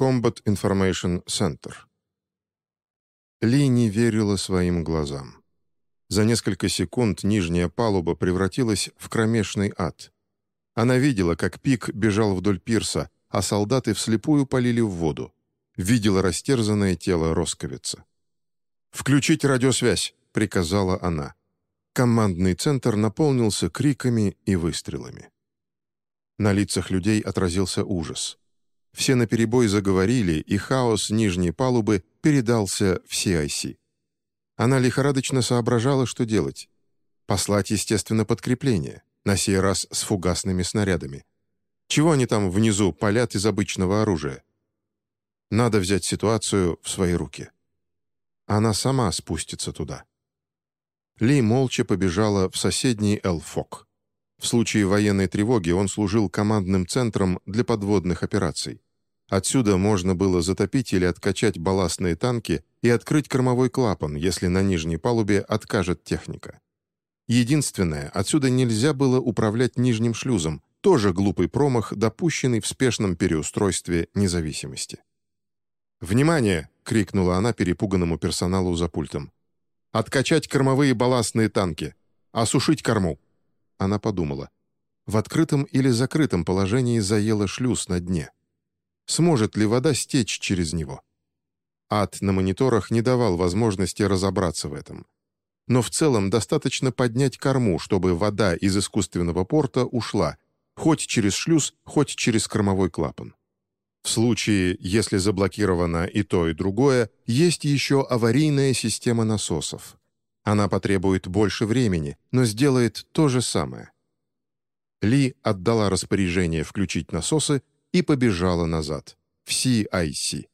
Combat Information Center. Ли не верила своим глазам. За несколько секунд нижняя палуба превратилась в кромешный ад. Она видела, как Пик бежал вдоль пирса, а солдаты вслепую полили в воду. Видела растерзанное тело Росковица. «Включить радиосвязь!» — приказала она. Командный центр наполнился криками и выстрелами. На лицах людей отразился ужас. Все наперебой заговорили, и хаос нижней палубы передался в CIC. Она лихорадочно соображала, что делать. Послать, естественно, подкрепление, на сей раз с фугасными снарядами. Чего они там внизу палят из обычного оружия? Надо взять ситуацию в свои руки. Она сама спустится туда. Ли молча побежала в соседний Элфок. В случае военной тревоги он служил командным центром для подводных операций. Отсюда можно было затопить или откачать балластные танки и открыть кормовой клапан, если на нижней палубе откажет техника. Единственное, отсюда нельзя было управлять нижним шлюзом, тоже глупый промах, допущенный в спешном переустройстве независимости. «Внимание!» — крикнула она перепуганному персоналу за пультом. «Откачать кормовые балластные танки! Осушить корму!» Она подумала. В открытом или закрытом положении заела шлюз на дне. Сможет ли вода стечь через него? Ад на мониторах не давал возможности разобраться в этом. Но в целом достаточно поднять корму, чтобы вода из искусственного порта ушла, хоть через шлюз, хоть через кормовой клапан. В случае, если заблокировано и то, и другое, есть еще аварийная система насосов. Она потребует больше времени, но сделает то же самое. Ли отдала распоряжение включить насосы и побежала назад, в CIC.